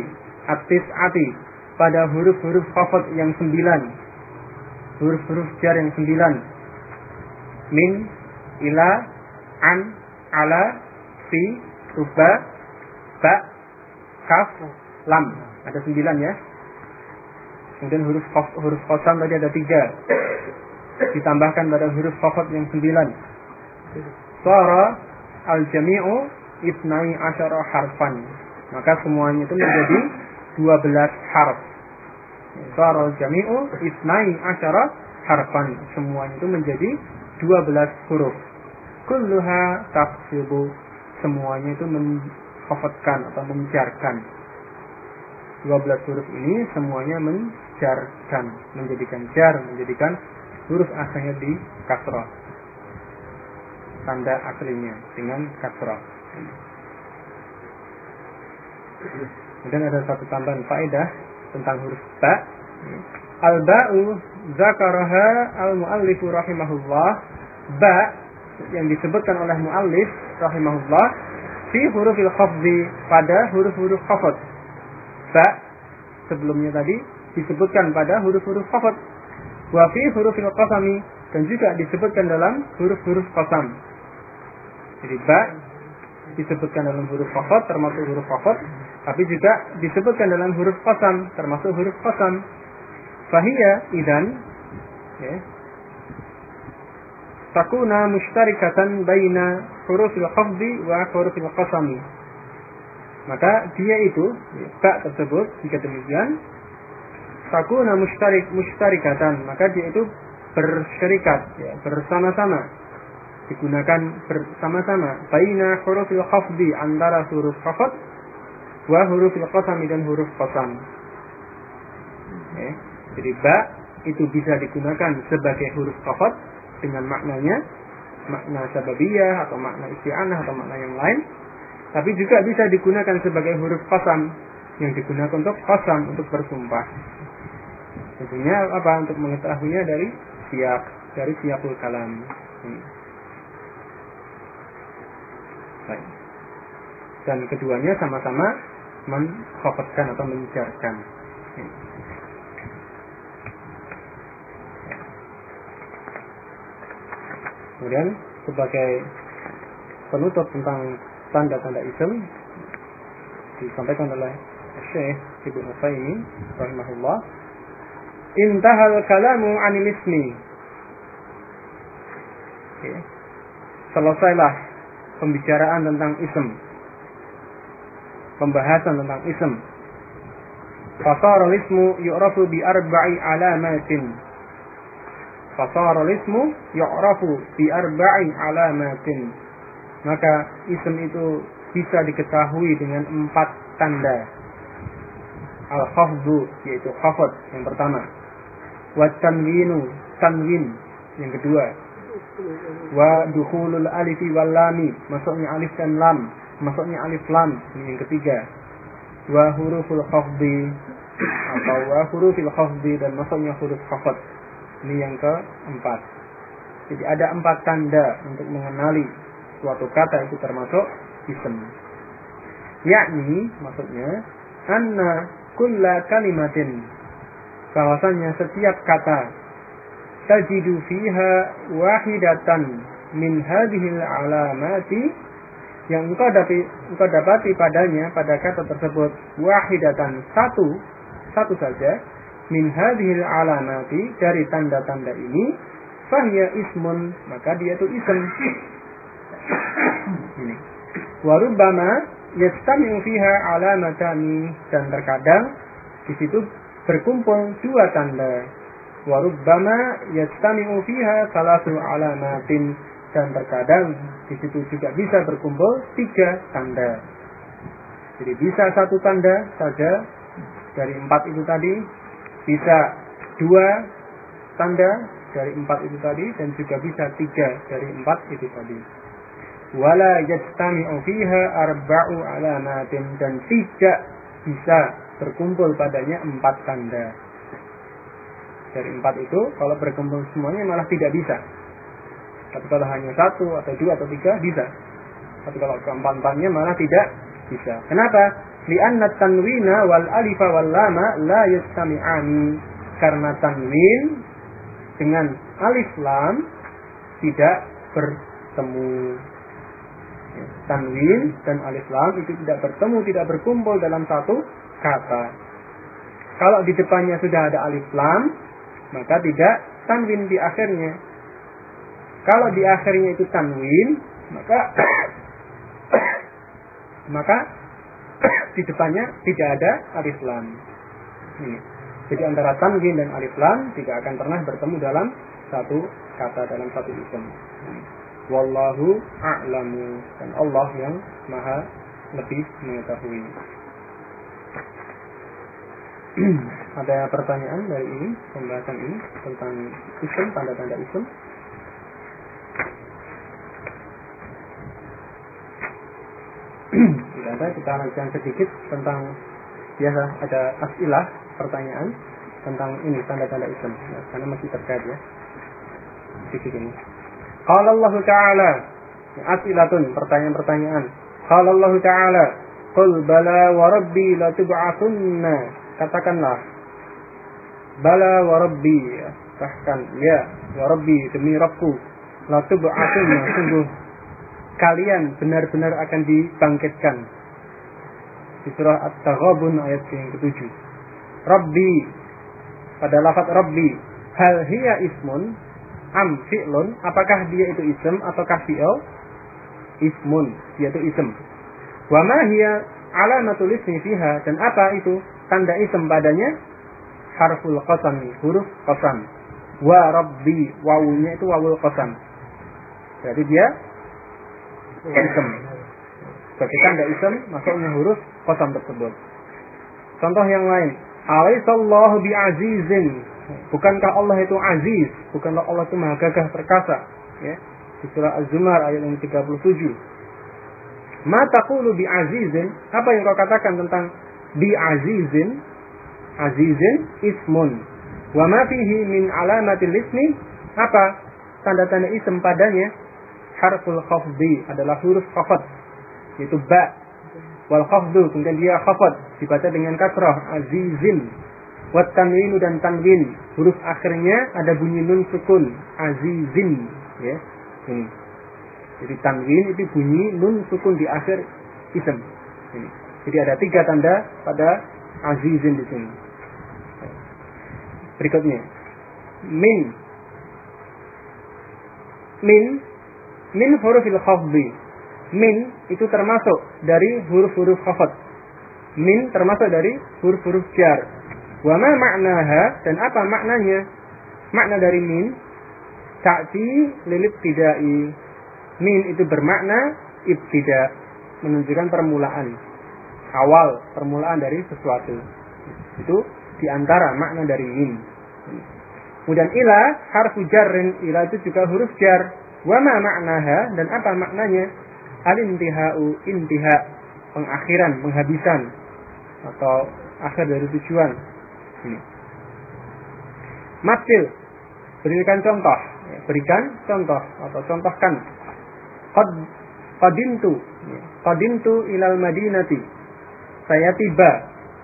atis ati pada huruf-huruf khafd yang sembilan huruf-huruf jar yang sembilan. Min ila an ala fi ruba ba kaf lam ada sembilan ya. Kemudian huruf kof, huruf kosam tadi ada tiga. Ditambahkan pada huruf kofat yang sembilan. Suara al jami'u isnai asyara harfan. Maka semuanya itu menjadi dua belas harf. Suara al jami'u isnai asyara harfan. Semuanya itu menjadi dua belas huruf. Kulluha tafsibu. Semuanya itu mengkofatkan atau menjarkan 12 huruf ini semuanya menjarkan, menjadikan jar, menjadikan huruf asalnya di kasroh. Tanda aslinya dengan kasroh. Kemudian ada satu tambahan faedah tentang huruf ba. Al-ba'u zakaraha al-muallifu rahimahullah. Ba yang disebutkan oleh muallif rahimahullah fi hurufil khafdi pada huruf-huruf khafd ba sebelumnya tadi disebutkan pada huruf-huruf qafat. Wa fi hurufil qasami dan juga disebutkan dalam huruf-huruf qasam. Jadi ba disebutkan dalam huruf qafat termasuk huruf qafat, tapi juga disebutkan dalam huruf qasam termasuk huruf qasam. Fahiya idan ya, takuna mushtarikatan baina hurufil khafdi wa hurufil qasami maka dia itu ba tersebut jika demikian takuna mustarik mustarikatan maka dia itu berserikat ya, bersama-sama. Digunakan bersama-sama. Baina hurufil khafdi antara huruf khafd wa hurufil qasam dan huruf qasam. Ya, jadi ba itu bisa digunakan sebagai huruf khafd dengan maknanya makna sababiyah atau makna isti'anah atau makna yang lain tapi juga bisa digunakan sebagai huruf kosam yang digunakan untuk kosam untuk bersumpah. Tentunya apa untuk mengetahuinya dari siap dari siapul kalam. Hmm. Dan keduanya sama-sama mengkopetkan atau menjarkan. Hmm. Kemudian sebagai penutup tentang tanda-tanda ism disampaikan oleh Syekh Ibnu Utsaimin rahimahullah. Intahal kalamu anil ismi. Okay. selesailah pembicaraan tentang ism. Pembahasan tentang ism. Fasara ismu yu'rafu bi arba'i alamatin. Fasara ismu yu'rafu bi arba'i alamatin maka isim itu bisa diketahui dengan empat tanda. Al-khafdu yaitu khafad yang pertama. Wa tanwinu tanwin yang kedua. Wa dukhulul alifi wal lami, masuknya alif dan lam, masuknya alif lam yang ketiga. Wa huruful khafdi atau wa hurufil khafdi dan masuknya huruf khafd. Ini yang keempat. Jadi ada empat tanda untuk mengenali suatu kata itu termasuk ism. Yakni maksudnya anna kulla kalimatin bahwasanya setiap kata tajidu fiha wahidatan min hadhil alamati yang engkau dapati, engkau dapati padanya pada kata tersebut wahidatan satu satu saja min hadhil alamati dari tanda-tanda ini fahya ismun maka dia itu ism ini. Warubbama yastami'u fiha alamatani dan terkadang di situ berkumpul dua tanda. Warubbama yastami'u fiha salasu alamatin dan terkadang di situ juga bisa berkumpul tiga tanda. Jadi bisa satu tanda saja. Dari empat itu tadi, bisa dua tanda dari empat itu tadi, dan juga bisa tiga dari empat itu tadi. Wala yastami'u fiha arba'u alamatin dan tidak bisa berkumpul padanya empat tanda. Dari empat itu, kalau berkumpul semuanya malah tidak bisa. Tapi kalau hanya satu atau dua atau tiga, bisa. Tapi kalau keempat-empatnya malah tidak bisa. Kenapa? Lianna tanwina wal alifa wal lama la yastami'ani. Karena tanwin dengan alif lam tidak bertemu. Tanwin dan alif lam itu tidak bertemu, tidak berkumpul dalam satu kata. Kalau di depannya sudah ada alif lam, maka tidak tanwin di akhirnya. Kalau di akhirnya itu tanwin, maka maka di depannya tidak ada alif lam. Jadi antara tanwin dan alif lam tidak akan pernah bertemu dalam satu kata dalam satu isim. Wallahu a'lamu dan Allah yang maha lebih mengetahui. Ada pertanyaan dari ini, pembahasan ini tentang isim, tanda-tanda isim? Tidak ada, kita lanjutkan sedikit tentang biasa ada asilah pertanyaan tentang ini tanda-tanda isim ya, karena masih terkait ya sedikit ini. Kalau Allah Taala. Asilatun pertanyaan-pertanyaan. Kalau Allah Taala. Qul bala wa rabbi la tub'atunna katakanlah. Bala wa rabbi. Bahkan ya wa rabbi demi la tub'atuna sungguh kalian benar-benar akan dibangkitkan. Di surah At-Taghabun ayat yang ketujuh. Rabbi pada lafaz Rabbi hal hiya ismun am fi'lun apakah dia itu ism ataukah fi'il? Ismun dia itu ism. Wa ma hiya alamatul ismi fiha dan apa itu tanda ism padanya? Harful qasam huruf qasam. Wa rabbi wawunya itu wawul qasam. Jadi dia ism. Sebagai tanda ism masuknya huruf qasam tersebut. Contoh yang lain. Alaisallahu bi'azizin bukankah Allah itu aziz? Bukankah Allah itu maha gagah perkasa? Ya. Di surah Az-Zumar ayat yang 37 Ma taqulu bi azizin? Apa yang kau katakan tentang bi azizin? Azizin ismun. Wa ma fihi min alamatil ismi? Apa tanda-tanda ism padanya? Harful khafdi adalah huruf khafd yaitu ba. Wal khafdu kemudian dia khafd dibaca dengan kasrah azizin wat dan tanwin. Huruf akhirnya ada bunyi nun sukun. Azizin. Ya. Ini. Jadi tanwin itu bunyi nun sukun di akhir ism ini. Jadi ada tiga tanda pada azizin di sini. Berikutnya, min, min, min hurufil khafdi. Min itu termasuk dari huruf-huruf khafd. Min termasuk dari huruf-huruf jar. Wa ma ma'naha dan apa maknanya? Makna dari min ta'ti lilib tidai. Min itu bermakna ibtida, menunjukkan permulaan awal permulaan dari sesuatu. Itu di antara makna dari min. Kemudian ila harfu jarrin, ila itu juga huruf jar. Wa ma ma'naha dan apa maknanya? Al-intihau intiha, pengakhiran, penghabisan atau akhir dari tujuan. Ini. Matil, berikan contoh, berikan contoh atau contohkan. Qad qadimtu, ya, qadimtu ilal madinati. Saya tiba,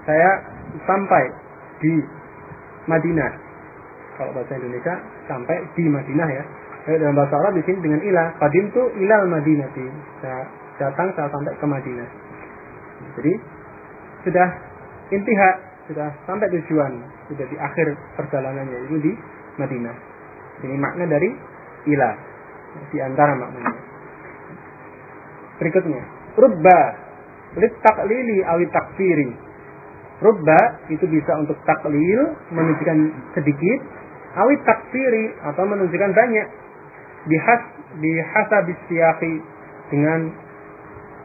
saya sampai di Madinah. Kalau bahasa Indonesia sampai di Madinah ya. Kalau dalam bahasa Arab di sini dengan ilah. Qadimtu ilal madinati. Saya datang saya sampai ke Madinah. Jadi sudah intiha, sudah sampai tujuan, sudah di akhir perjalanannya itu di Madinah. Ini makna dari ilah di antara maknanya. Berikutnya, rubba lit taklili awi takfiri. Rubba itu bisa untuk taklil menunjukkan sedikit, awi takfiri atau menunjukkan banyak. Bihas bihasabis siyaqi dengan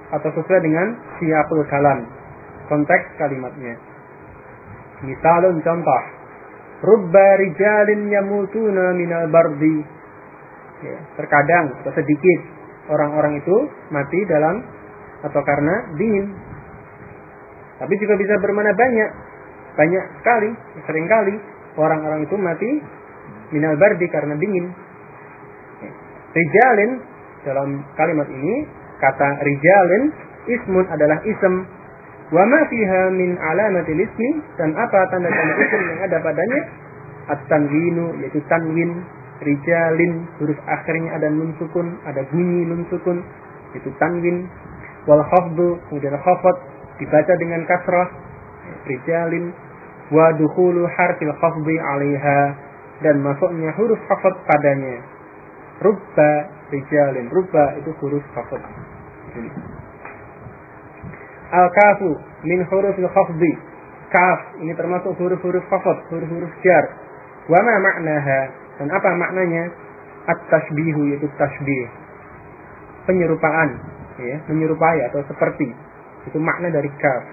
atau sesuai dengan siyaqul kalam konteks kalimatnya misalun contoh. Rubba rijalin yamutuna minal bardi. Ya, terkadang atau sedikit orang-orang itu mati dalam atau karena dingin tapi juga bisa bermana banyak. Banyak sekali sering kali orang-orang itu mati minal bardi karena dingin ya. rijalin dalam kalimat ini kata rijalin ismun adalah ism wa ma fiha min alamatil ismi dan apa tanda-tanda ism yang ada padanya? At-tanwinu yaitu tanwin rijalin huruf akhirnya ada nun sukun ada bunyi nun sukun itu tanwin. Wal khafdu kemudian khafat dibaca dengan kasrah rijalin. Wa dukhulu harfil khafdi 'alaiha dan masuknya huruf khafat padanya. Rubba rijalin. Rubba itu huruf khafat Al-kafu min hurufil khafdi. Kaf ini termasuk huruf-huruf khafd, huruf-huruf jar. Wa ma maknaha? Dan apa maknanya? At-tashbihu yaitu tashbih. Penyerupaan, ya, menyerupai atau seperti. Itu makna dari kaf.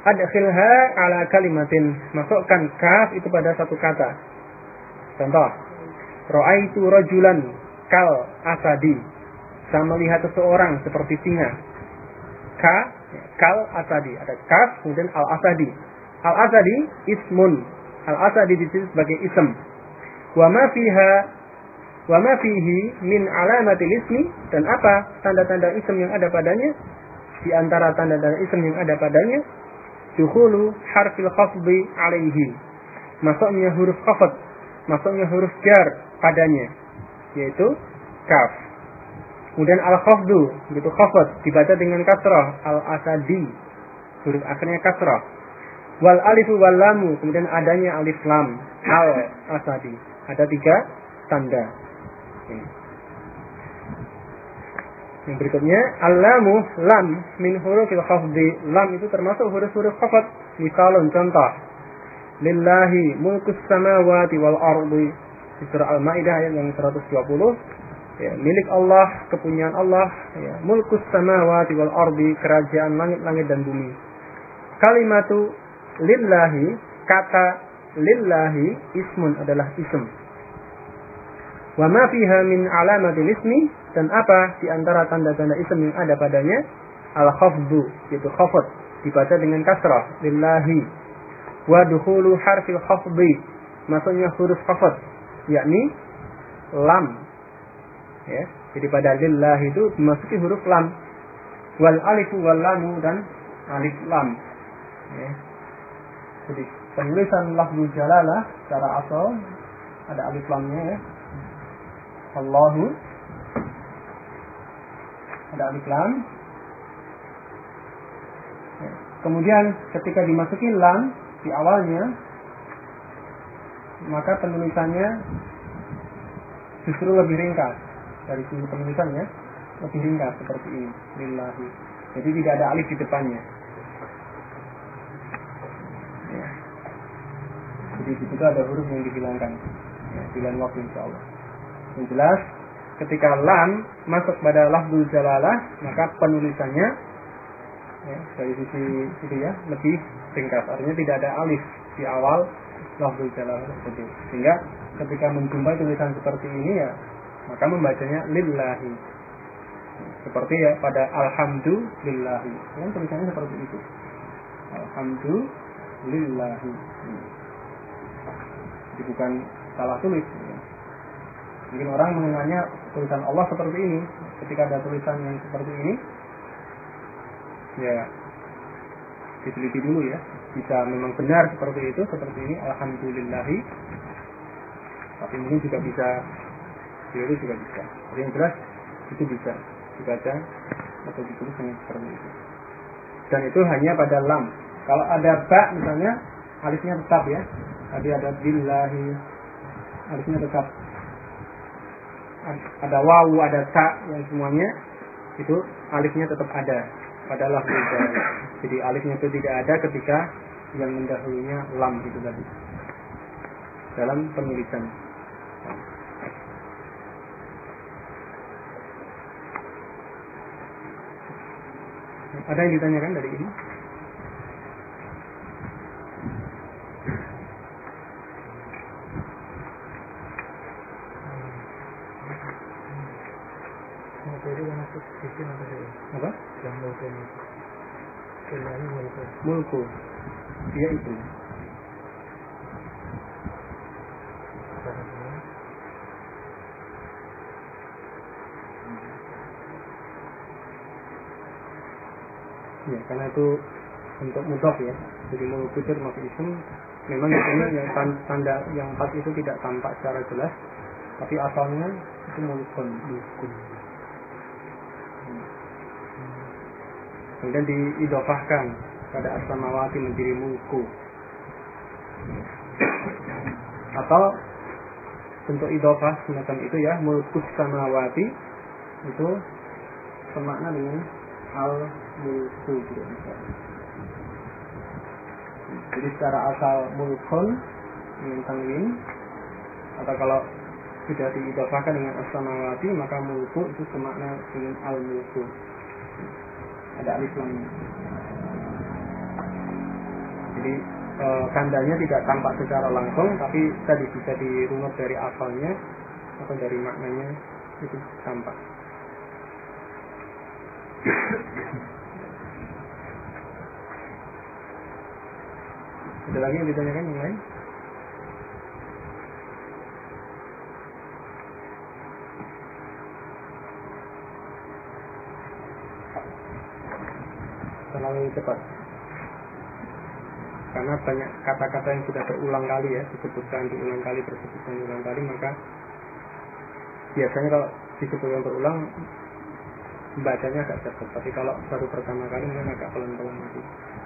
Adkhilha ala kalimatin. Masukkan kaf itu pada satu kata. Contoh. Ra'aitu rajulan kal asadi. Saya melihat seseorang seperti singa. Ka kal asadi. Ada kaf kemudian al asadi. Al asadi ismun. Al asadi disebut sebagai ism. Wa ma fiha wa ma fihi min alamatil ismi dan apa tanda-tanda ism yang ada padanya? Di antara tanda-tanda ism yang ada padanya dukhulu harfil khafdi alaihi. Masuknya huruf khafd masuknya huruf jar padanya yaitu kaf Kemudian al-khafdu, gitu khafat dibaca dengan kasrah, al-asadi. Huruf akhirnya kasrah. Wal alifu wal lamu, kemudian adanya alif lam, al-asadi. Ada tiga tanda. Ini. Yang berikutnya, al-lamu, lam, min hurufil khafdi. Lam itu termasuk huruf-huruf khafat. Misalun, contoh. Lillahi mulkus samawati wal ardi. Di surah Al-Ma'idah ayat yang 120 ya, milik Allah, kepunyaan Allah, ya, mulkus samawati wal ardi, kerajaan langit-langit dan bumi. Kalimatu lillahi, kata lillahi ismun adalah ism. Wa ma fiha min alamatil ismi dan apa di antara tanda-tanda ism yang ada padanya al khafdu yaitu khafd dibaca dengan kasrah lillahi wa dukhulu harfil khafdi maksudnya huruf khafd yakni lam ya. Jadi pada lillah itu dimasuki huruf lam. Wal alifu wal lamu dan alif lam. Ya. jadi penulisan lafzul jalalah secara asal ada alif lamnya ya. Allahu. Ada alif lam. Ya. kemudian ketika dimasuki lam di awalnya maka penulisannya justru lebih ringkas dari sini penulisannya lebih ringkas seperti ini. Lillahi jadi tidak ada alif di depannya. Ya. jadi di situ ada huruf yang dihilangkan. Ya, di lain waktu insya Allah. Yang jelas ketika lam masuk pada lafzul jalalah maka penulisannya ya, dari sisi itu ya lebih ringkas. Artinya tidak ada alif di awal lafzul jalalah sehingga ketika menjumpai tulisan seperti ini ya maka membacanya lillahi. Seperti ya pada alhamdulillahi. Kan tulisannya seperti itu. Alhamdulillahi. Jadi bukan salah tulis. Mungkin orang mengenalnya tulisan Allah seperti ini. Ketika ada tulisan yang seperti ini ya diteliti dulu ya. Bisa memang benar seperti itu seperti ini alhamdulillahi. Tapi mungkin juga bisa itu juga bisa. Tapi yang jelas itu bisa dibaca atau ditulis dengan seperti itu. Dan itu hanya pada lam. Kalau ada ba misalnya alifnya tetap ya. Tadi ada billahi alifnya tetap. Ada wawu ada ta yang semuanya itu alifnya tetap ada pada lafzul jadi alifnya itu tidak ada ketika yang mendahulunya lam itu tadi. Dalam penulisan Ada yang ditanyakan dari ini? Apa? Yang mulku mulku. Dia itu. Karena itu untuk mudah ya. Jadi mulku itu termasuk isim memang ini yang tanda yang pas itu tidak tampak secara jelas. Tapi asalnya itu mulkun mulkun kemudian diidofahkan pada asmawati menjadi mulku. Atau bentuk idofah semacam itu ya mulkus samawati itu semakna dengan al jadi secara asal mulkun dengan tanwin atau kalau sudah diidofahkan dengan as-samawati maka mulku itu semakna dengan al mulku ada alif lam. Jadi e, tandanya tidak tampak secara langsung tapi tadi bisa dirunut dari asalnya atau dari maknanya itu tampak ada lagi yang ditanyakan yang lain? Terlalu cepat. Karena banyak kata-kata yang sudah berulang kali ya, disebutkan diulang kali, disebutkan ulang kali, maka biasanya kalau disebutkan berulang bacanya agak cepat tapi kalau baru pertama kali mungkin agak pelan-pelan lagi ya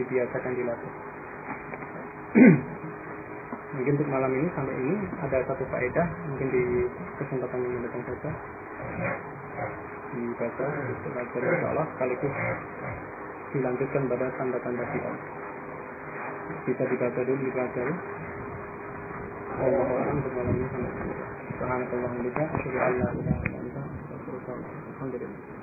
dibiasakan dilakukan. mungkin untuk malam ini sampai ini ada satu faedah mungkin di kesempatan yang datang saja. Dibaca belajar insya Allah sekaligus dilanjutkan pada tanda-tanda kitab bisa dibaca dulu dibaca Allah alam untuk malam ini sampai Subhanallah wa bihamdihi asyhadu an wa.